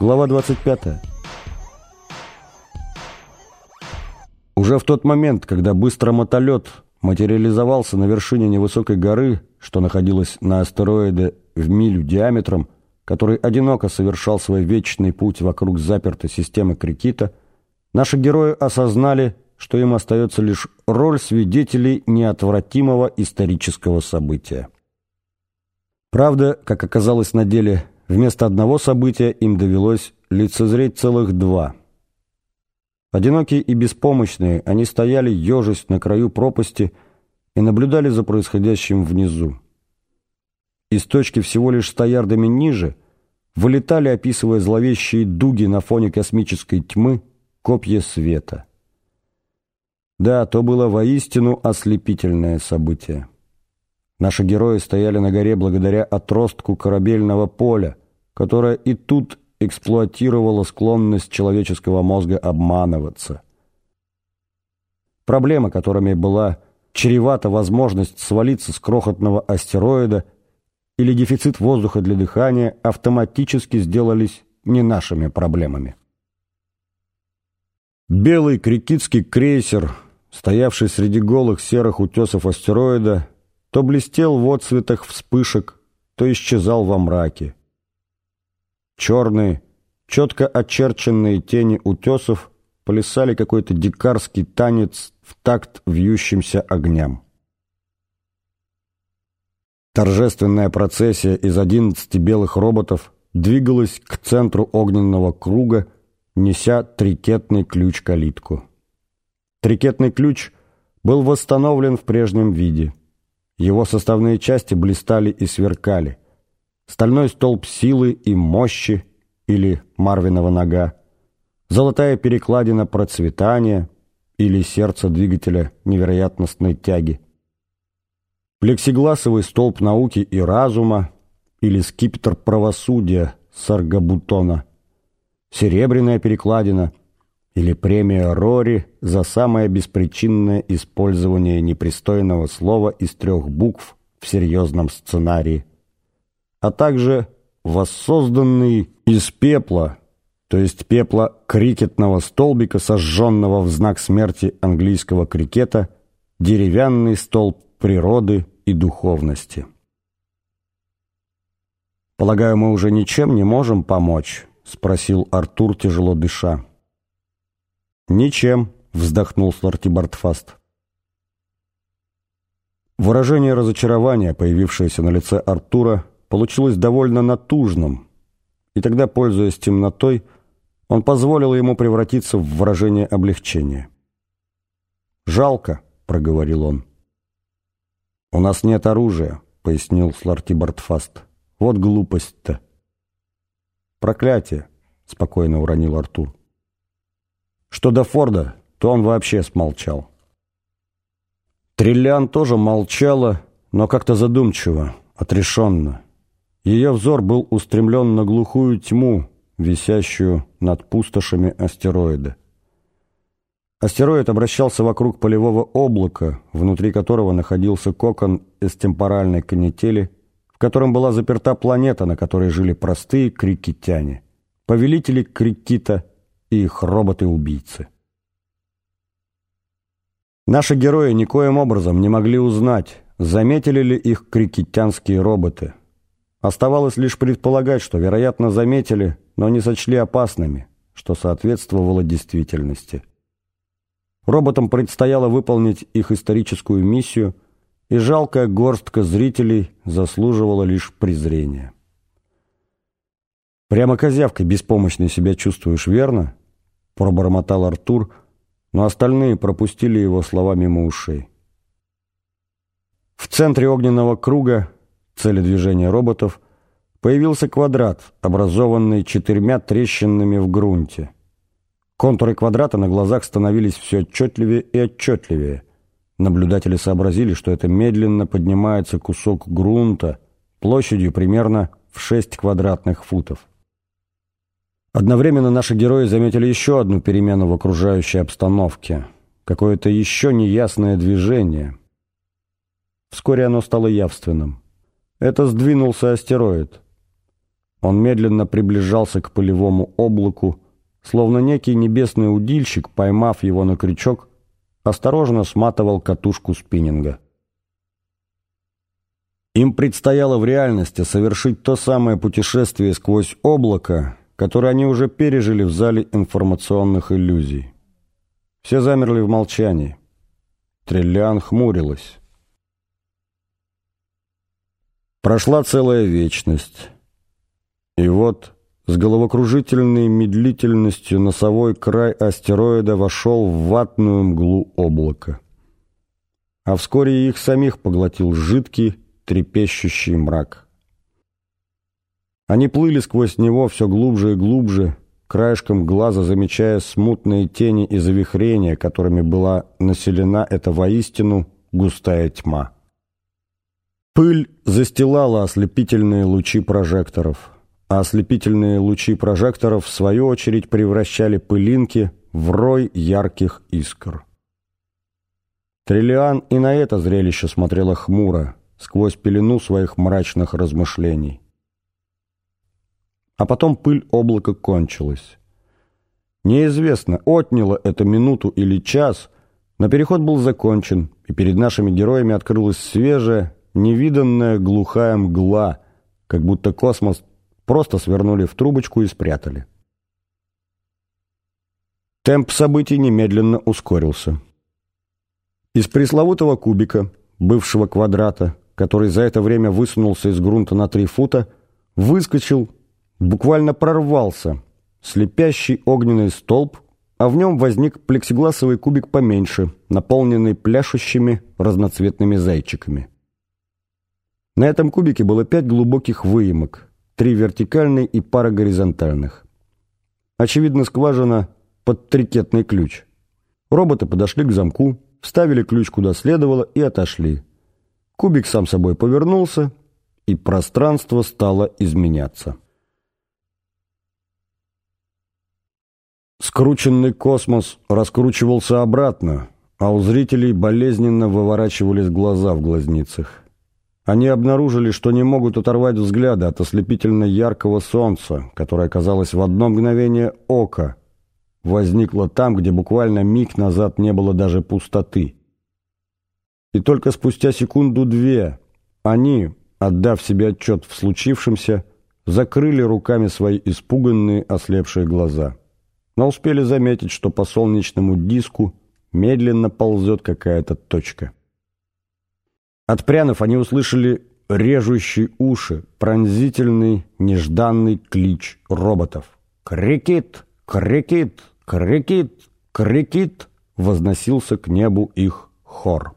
Глава 25. Уже в тот момент, когда быстро мотолет материализовался на вершине невысокой горы, что находилась на астероиде в милю диаметром, который одиноко совершал свой вечный путь вокруг запертой системы Крикита, наши герои осознали, что им остается лишь роль свидетелей неотвратимого исторического события. Правда, как оказалось на деле, Вместо одного события им довелось лицезреть целых два. Одинокие и беспомощные, они стояли, ежась на краю пропасти, и наблюдали за происходящим внизу. Из точки всего лишь ста ярдами ниже вылетали, описывая зловещие дуги на фоне космической тьмы, копья света. Да, то было воистину ослепительное событие. Наши герои стояли на горе благодаря отростку корабельного поля, которое и тут эксплуатировало склонность человеческого мозга обманываться. Проблемы, которыми была чревата возможность свалиться с крохотного астероида или дефицит воздуха для дыхания, автоматически сделались не нашими проблемами. Белый крикитский крейсер, стоявший среди голых серых утесов астероида, то блестел в отцветах вспышек, то исчезал во мраке. Черные, четко очерченные тени утесов плясали какой-то дикарский танец в такт вьющимся огням. Торжественная процессия из одиннадцати белых роботов двигалась к центру огненного круга, неся трикетный ключ-калитку. Трикетный ключ был восстановлен в прежнем виде. Его составные части блистали и сверкали. Стальной столб силы и мощи или Марвинова нога, золотая перекладина процветания или сердце двигателя невероятностной тяги, плексигласовый столб науки и разума или скипетр правосудия Саргабутона, серебряная перекладина или премия Рори за самое беспричинное использование непристойного слова из трех букв в серьезном сценарии, а также воссозданный из пепла, то есть пепла крикетного столбика, сожженного в знак смерти английского крикета, деревянный столб природы и духовности. «Полагаю, мы уже ничем не можем помочь?» — спросил Артур, тяжело дыша. «Ничем», — вздохнул Сларти Бартфаст. Выражение разочарования, появившееся на лице Артура, получилось довольно натужным, и тогда, пользуясь темнотой, он позволил ему превратиться в выражение облегчения. «Жалко», — проговорил он. «У нас нет оружия», — пояснил Сларти Бартфаст. «Вот глупость-то». «Проклятие», — спокойно уронил Артур. Что до Форда, то он вообще смолчал. Триллиан тоже молчала, но как-то задумчиво, отрешенно. Ее взор был устремлен на глухую тьму, висящую над пустошами астероида. Астероид обращался вокруг полевого облака, внутри которого находился кокон из темпоральной канители, в котором была заперта планета, на которой жили простые крикетяне, повелители крикита и их роботы-убийцы. Наши герои никоим образом не могли узнать, заметили ли их крикетянские роботы. Оставалось лишь предполагать, что, вероятно, заметили, но не сочли опасными, что соответствовало действительности. Роботам предстояло выполнить их историческую миссию, и жалкая горстка зрителей заслуживала лишь презрения. «Прямо козявкой беспомощно себя чувствуешь, верно?» пробормотал Артур, но остальные пропустили его слова мимо ушей. В центре огненного круга, цели движения роботов, появился квадрат, образованный четырьмя трещинами в грунте. Контуры квадрата на глазах становились все отчетливее и отчетливее. наблюдатели сообразили, что это медленно поднимается кусок грунта площадью примерно в 6 квадратных футов. Одновременно наши герои заметили еще одну перемену в окружающей обстановке, какое-то еще неясное движение. Вскоре оно стало явственным. Это сдвинулся астероид. Он медленно приближался к полевому облаку, словно некий небесный удильщик, поймав его на крючок, осторожно сматывал катушку спиннинга. Им предстояло в реальности совершить то самое путешествие сквозь облако, которое они уже пережили в зале информационных иллюзий. Все замерли в молчании. Триллиан хмурилась. Прошла целая вечность. И вот с головокружительной медлительностью носовой край астероида вошел в ватную мглу облака. А вскоре их самих поглотил жидкий, трепещущий мрак. Они плыли сквозь него все глубже и глубже, краешком глаза замечая смутные тени и завихрения, которыми была населена эта воистину густая тьма. Пыль застилала ослепительные лучи прожекторов, а ослепительные лучи прожекторов в свою очередь превращали пылинки в рой ярких искр. Триллиан и на это зрелище смотрела хмуро, сквозь пелену своих мрачных размышлений. А потом пыль облака кончилась. Неизвестно, отняло это минуту или час, но переход был закончен, и перед нашими героями открылась свежая, невиданная глухая мгла, как будто космос просто свернули в трубочку и спрятали. Темп событий немедленно ускорился. Из пресловутого кубика, бывшего квадрата, который за это время высунулся из грунта на три фута, выскочил, буквально прорвался, слепящий огненный столб, а в нем возник плексигласовый кубик поменьше, наполненный пляшущими разноцветными зайчиками. На этом кубике было пять глубоких выемок, три вертикальные и пара горизонтальных. Очевидно, скважина под трикетный ключ. Роботы подошли к замку, вставили ключ куда следовало и отошли. Кубик сам собой повернулся, и пространство стало изменяться. Скрученный космос раскручивался обратно, а у зрителей болезненно выворачивались глаза в глазницах. Они обнаружили, что не могут оторвать взгляда от ослепительно яркого солнца, которое, казалось, в одно мгновение ока возникло там, где буквально миг назад не было даже пустоты. И только спустя секунду-две они, отдав себе отчет в случившемся, закрыли руками свои испуганные ослепшие глаза. Но успели заметить, что по солнечному диску медленно ползет какая-то точка. Отпрянув, они услышали режущий уши, пронзительный, нежданный клич роботов. «Крикит! Крикит! Крикит! Крикит!» возносился к небу их хор.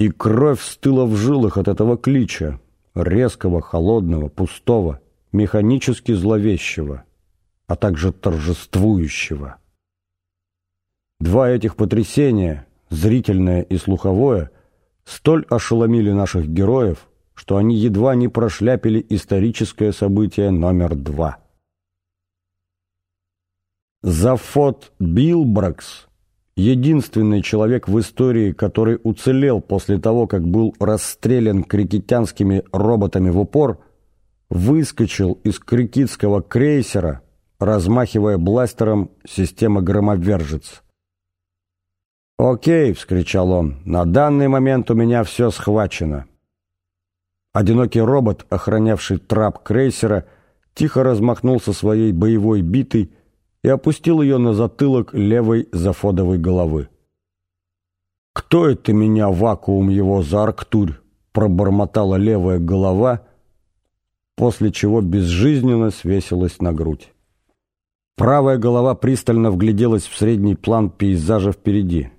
И кровь стыла в жилах от этого клича, резкого, холодного, пустого, механически зловещего, а также торжествующего. Два этих потрясения, зрительное и слуховое, столь ошеломили наших героев, что они едва не прошляпили историческое событие номер два. Зафот Билбракс единственный человек в истории, который уцелел после того, как был расстрелян крикетянскими роботами в упор, выскочил из крикетского крейсера, размахивая бластером системы «Громовержец». «Окей», — вскричал он, — «на данный момент у меня все схвачено». Одинокий робот, охранявший трап крейсера, тихо размахнулся своей боевой битой и опустил ее на затылок левой зафодовой головы. «Кто это меня, вакуум его, за арктурь?» пробормотала левая голова, после чего безжизненно свесилась на грудь. Правая голова пристально вгляделась в средний план пейзажа впереди.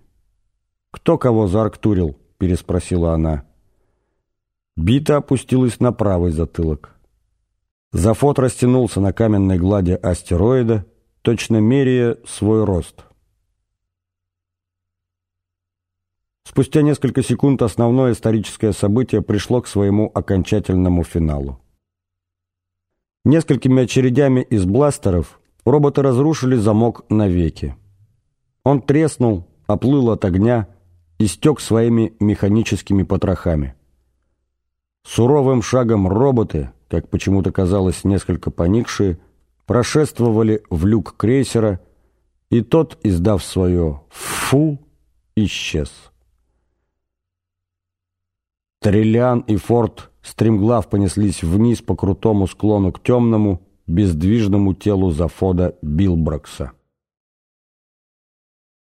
«Кто кого заарктурил?» — переспросила она. Бита опустилась на правый затылок. Зафот растянулся на каменной глади астероида, точно меряя свой рост. Спустя несколько секунд основное историческое событие пришло к своему окончательному финалу. Несколькими очередями из бластеров роботы разрушили замок навеки. Он треснул, оплыл от огня и стек своими механическими потрохами. Суровым шагом роботы, как почему-то казалось несколько поникшие, прошествовали в люк крейсера, и тот, издав свое «фу», исчез. Триллиан и Форд стремглав понеслись вниз по крутому склону к темному, бездвижному телу Зафода Билброкса.